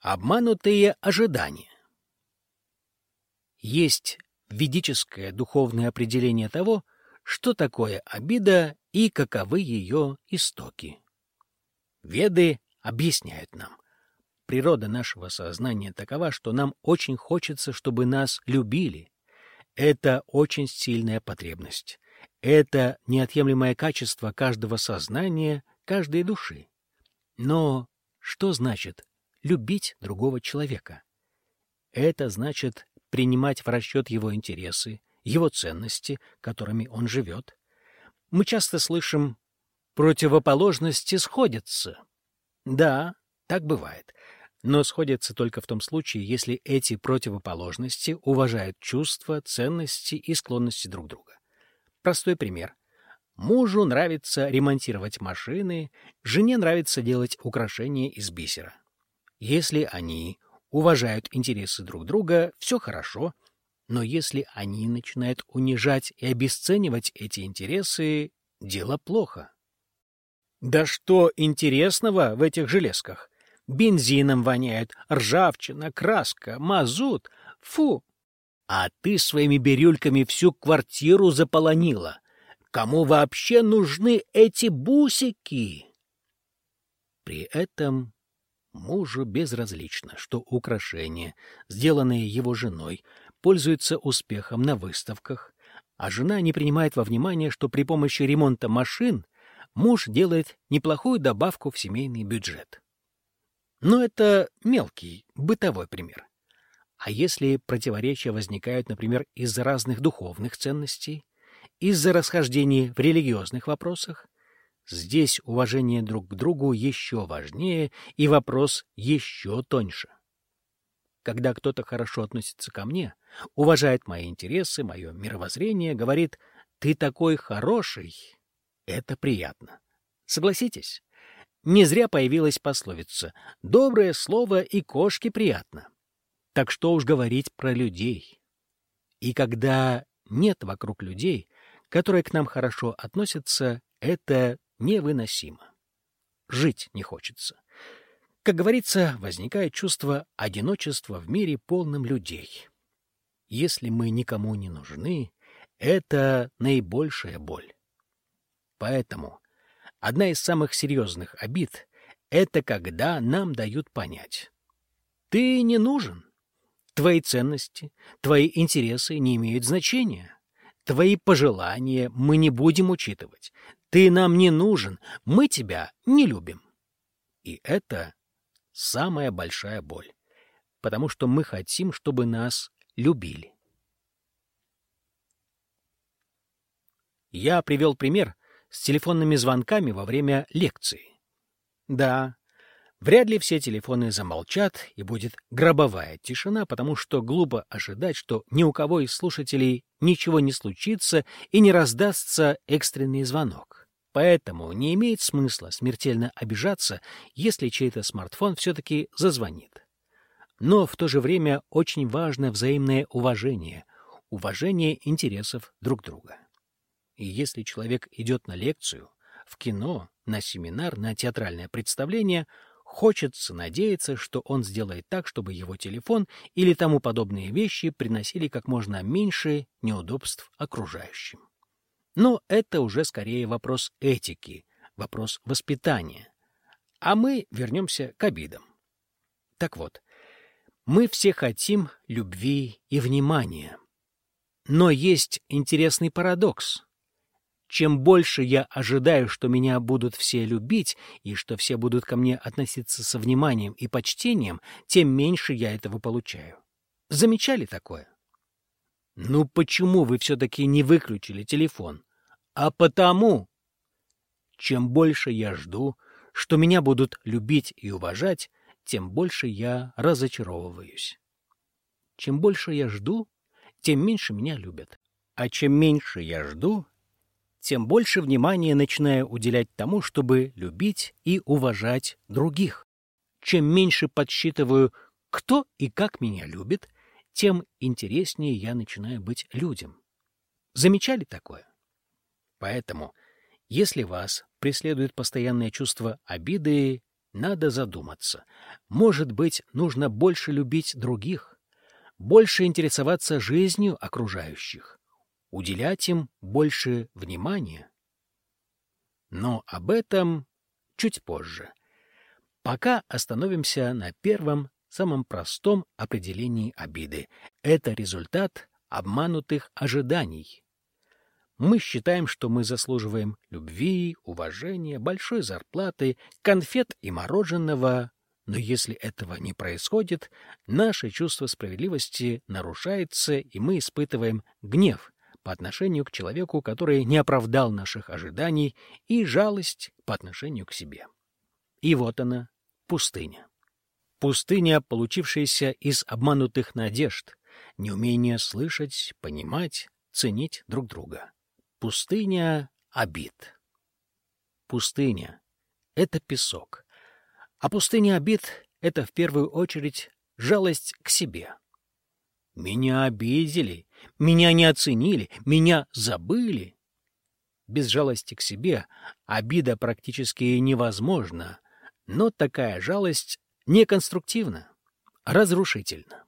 Обманутые ожидания. Есть ведическое духовное определение того, что такое обида и каковы ее истоки. Веды объясняют нам. Природа нашего сознания такова, что нам очень хочется, чтобы нас любили. Это очень сильная потребность. Это неотъемлемое качество каждого сознания, каждой души. Но что значит любить другого человека? Это значит принимать в расчет его интересы, его ценности, которыми он живет. Мы часто слышим «противоположности сходятся». Да, так бывает. Но сходятся только в том случае, если эти противоположности уважают чувства, ценности и склонности друг друга. Простой пример. Мужу нравится ремонтировать машины, жене нравится делать украшения из бисера. Если они уважают интересы друг друга, все хорошо, но если они начинают унижать и обесценивать эти интересы, дело плохо. Да что интересного в этих железках? Бензином воняют, ржавчина, краска, мазут. Фу! А ты своими бирюльками всю квартиру заполонила. Кому вообще нужны эти бусики? При этом мужу безразлично, что украшения, сделанные его женой, пользуются успехом на выставках, а жена не принимает во внимание, что при помощи ремонта машин муж делает неплохую добавку в семейный бюджет. Но это мелкий, бытовой пример. А если противоречия возникают, например, из-за разных духовных ценностей, из-за расхождений в религиозных вопросах, здесь уважение друг к другу еще важнее и вопрос еще тоньше. Когда кто-то хорошо относится ко мне, уважает мои интересы, мое мировоззрение, говорит «ты такой хороший», это приятно. Согласитесь? Не зря появилась пословица «доброе слово и кошке приятно». Так что уж говорить про людей. И когда нет вокруг людей, которые к нам хорошо относятся, это невыносимо. Жить не хочется. Как говорится, возникает чувство одиночества в мире полном людей. Если мы никому не нужны, это наибольшая боль. Поэтому одна из самых серьезных обид — это когда нам дают понять. Ты не нужен. Твои ценности, твои интересы не имеют значения. Твои пожелания мы не будем учитывать. Ты нам не нужен, мы тебя не любим. И это самая большая боль, потому что мы хотим, чтобы нас любили. Я привел пример с телефонными звонками во время лекции. Да, Вряд ли все телефоны замолчат, и будет гробовая тишина, потому что глупо ожидать, что ни у кого из слушателей ничего не случится и не раздастся экстренный звонок. Поэтому не имеет смысла смертельно обижаться, если чей-то смартфон все-таки зазвонит. Но в то же время очень важно взаимное уважение, уважение интересов друг друга. И если человек идет на лекцию, в кино, на семинар, на театральное представление — Хочется надеяться, что он сделает так, чтобы его телефон или тому подобные вещи приносили как можно меньше неудобств окружающим. Но это уже скорее вопрос этики, вопрос воспитания. А мы вернемся к обидам. Так вот, мы все хотим любви и внимания. Но есть интересный парадокс. Чем больше я ожидаю, что меня будут все любить и что все будут ко мне относиться со вниманием и почтением, тем меньше я этого получаю. Замечали такое? Ну почему вы все-таки не выключили телефон? А потому, чем больше я жду, что меня будут любить и уважать, тем больше я разочаровываюсь. Чем больше я жду, тем меньше меня любят. А чем меньше я жду, тем больше внимания начинаю уделять тому, чтобы любить и уважать других. Чем меньше подсчитываю, кто и как меня любит, тем интереснее я начинаю быть людям. Замечали такое? Поэтому, если вас преследует постоянное чувство обиды, надо задуматься. Может быть, нужно больше любить других, больше интересоваться жизнью окружающих, уделять им больше внимания. Но об этом чуть позже. Пока остановимся на первом, самом простом определении обиды. Это результат обманутых ожиданий. Мы считаем, что мы заслуживаем любви, уважения, большой зарплаты, конфет и мороженого, но если этого не происходит, наше чувство справедливости нарушается, и мы испытываем гнев по отношению к человеку, который не оправдал наших ожиданий, и жалость по отношению к себе. И вот она, пустыня. Пустыня, получившаяся из обманутых надежд, неумения слышать, понимать, ценить друг друга. Пустыня обид. Пустыня — это песок. А пустыня обид — это в первую очередь жалость к себе. Меня обидели, меня не оценили, меня забыли. Без жалости к себе обида практически невозможна, но такая жалость неконструктивна, разрушительна.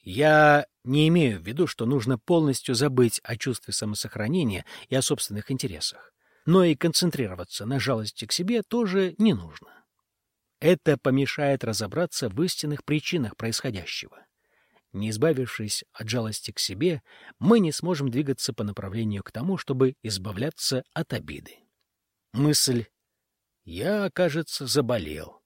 Я не имею в виду, что нужно полностью забыть о чувстве самосохранения и о собственных интересах. Но и концентрироваться на жалости к себе тоже не нужно. Это помешает разобраться в истинных причинах происходящего. Не избавившись от жалости к себе, мы не сможем двигаться по направлению к тому, чтобы избавляться от обиды. Мысль «я, кажется, заболел».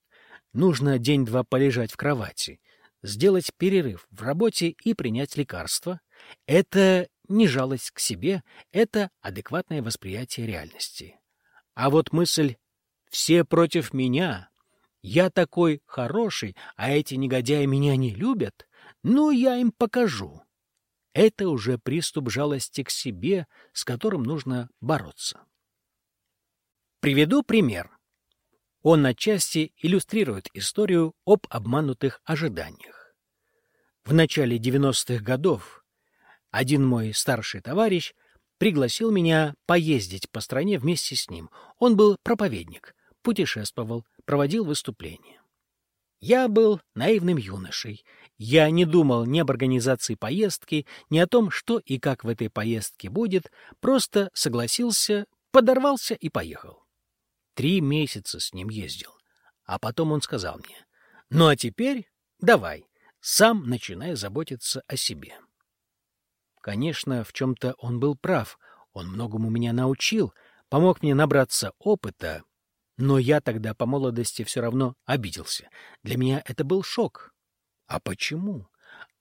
Нужно день-два полежать в кровати, сделать перерыв в работе и принять лекарство — это не жалость к себе, это адекватное восприятие реальности. А вот мысль «все против меня», «я такой хороший, а эти негодяи меня не любят», «ну, я им покажу» — это уже приступ жалости к себе, с которым нужно бороться. Приведу пример. Он отчасти иллюстрирует историю об обманутых ожиданиях. В начале 90-х годов один мой старший товарищ пригласил меня поездить по стране вместе с ним. Он был проповедник, путешествовал, проводил выступления. Я был наивным юношей. Я не думал ни об организации поездки, ни о том, что и как в этой поездке будет, просто согласился, подорвался и поехал. Три месяца с ним ездил. А потом он сказал мне, ну а теперь давай, сам начинай заботиться о себе. Конечно, в чем-то он был прав, он многому меня научил, помог мне набраться опыта, но я тогда по молодости все равно обиделся. Для меня это был шок. А почему?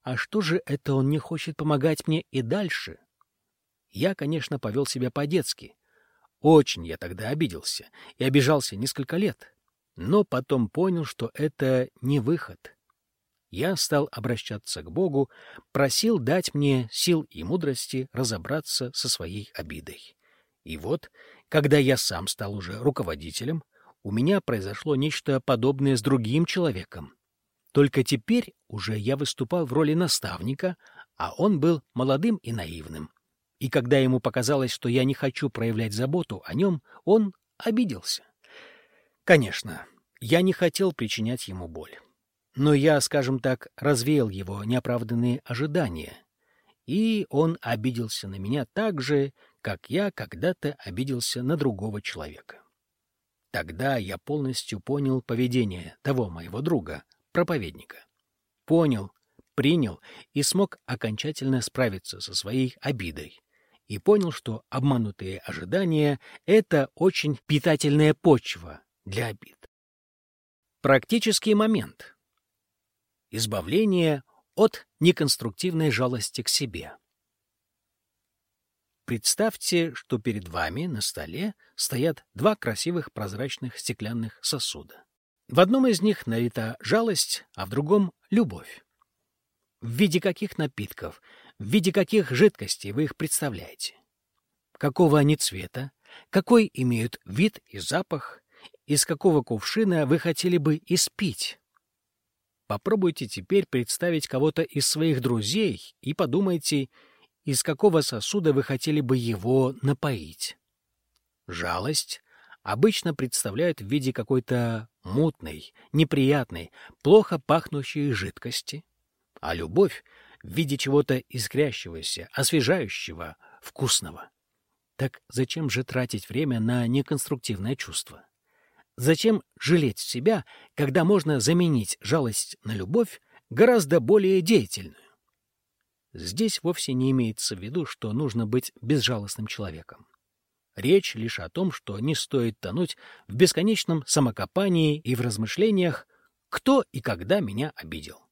А что же это он не хочет помогать мне и дальше? Я, конечно, повел себя по-детски. Очень я тогда обиделся и обижался несколько лет, но потом понял, что это не выход. Я стал обращаться к Богу, просил дать мне сил и мудрости разобраться со своей обидой. И вот, когда я сам стал уже руководителем, у меня произошло нечто подобное с другим человеком. Только теперь уже я выступал в роли наставника, а он был молодым и наивным. И когда ему показалось, что я не хочу проявлять заботу о нем, он обиделся. Конечно, я не хотел причинять ему боль. Но я, скажем так, развеял его неоправданные ожидания. И он обиделся на меня так же, как я когда-то обиделся на другого человека. Тогда я полностью понял поведение того моего друга, проповедника. Понял, принял и смог окончательно справиться со своей обидой и понял, что обманутые ожидания — это очень питательная почва для обид. Практический момент. Избавление от неконструктивной жалости к себе. Представьте, что перед вами на столе стоят два красивых прозрачных стеклянных сосуда. В одном из них налита жалость, а в другом — любовь. В виде каких напитков, в виде каких жидкостей вы их представляете? Какого они цвета? Какой имеют вид и запах? Из какого кувшина вы хотели бы испить? Попробуйте теперь представить кого-то из своих друзей и подумайте, из какого сосуда вы хотели бы его напоить. Жалость, обычно представляют в виде какой-то мутной, неприятной, плохо пахнущей жидкости, а любовь — в виде чего-то искрящегося, освежающего, вкусного. Так зачем же тратить время на неконструктивное чувство? Зачем жалеть себя, когда можно заменить жалость на любовь гораздо более деятельную? Здесь вовсе не имеется в виду, что нужно быть безжалостным человеком. Речь лишь о том, что не стоит тонуть в бесконечном самокопании и в размышлениях, кто и когда меня обидел.